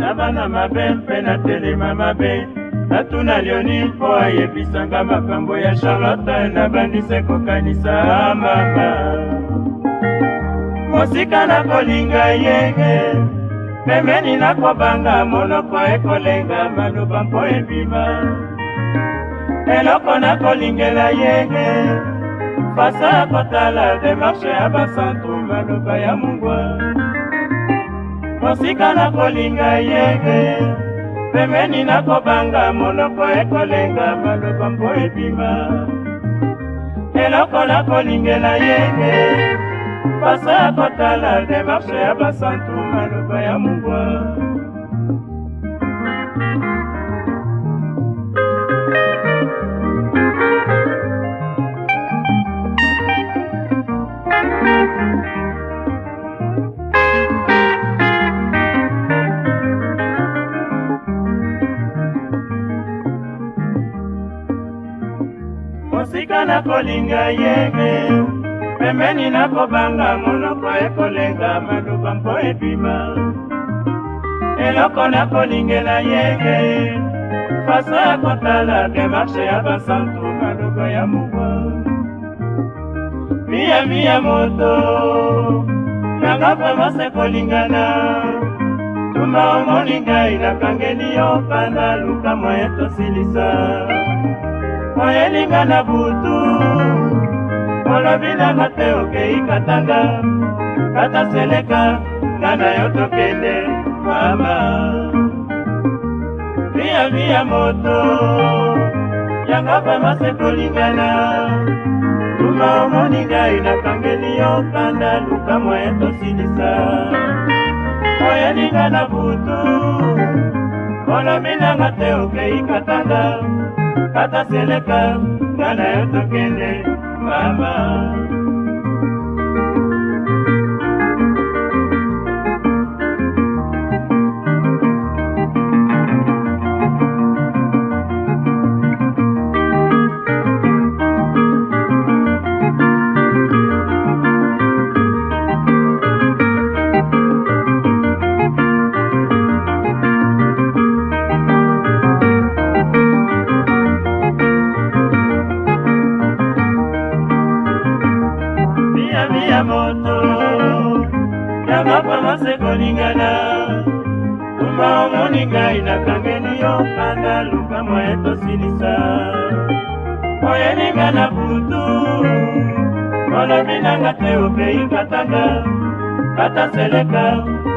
nabana mabe mpe natelema mabe natuna lioni mpo ayebisanga makambo ya charlotte nabandise kokanisa mama mosika nakolinga yenge pembeni nakobanga monoko ekolenga maloba mpo ebima eloko nakolingela yenge fasa ya kotala demarshe ya basantu maloba ya mungwa mosika na kolinga yeke pembeni na kobanga monoko ekolenga baloba mpo ebima eloko na kolingela yeke faso ya kotala demarshe ya basantuma loba ya mungwa esika nakolinga yenge pembeni nakobanga monoko ekolenga maloba mpo ebima eloko nakolingela yenge faso ya kotala demarshe ya basantu maloba ya mubwa miyami ya moto nanga vremase kolingana tuma omoni ngai nakangeli yo panda luka mwa etosilisa oyelinga na butu olobinanga te okei katanga kata seleka nga na yo tokende mama viavi ya moto yanga vraimen sekolingana tuma omoni ngai nakangeli yo kanda luka moye tosilisa oyelinga na butu olobinanga te okei katanga kata seleka ngana yo tokende mama mapa masekolingana tuma omoni ngai nakangeli yo kanda lukamwa etosilisa oyelinga na butu olobi nanga te opeyi katanga kata seleka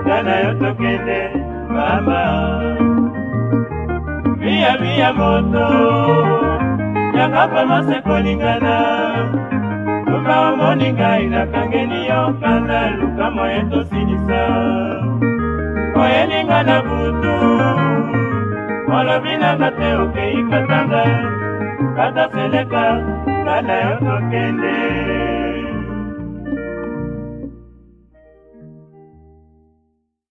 nga na yo tokende mama biyabiya moto yanga pama sekolingana luka omoni ngai nakangeli yo kanda luka moye tosilisa oyelinga na butu olobi nanga te okei katanga kata seleka kanda yo tokende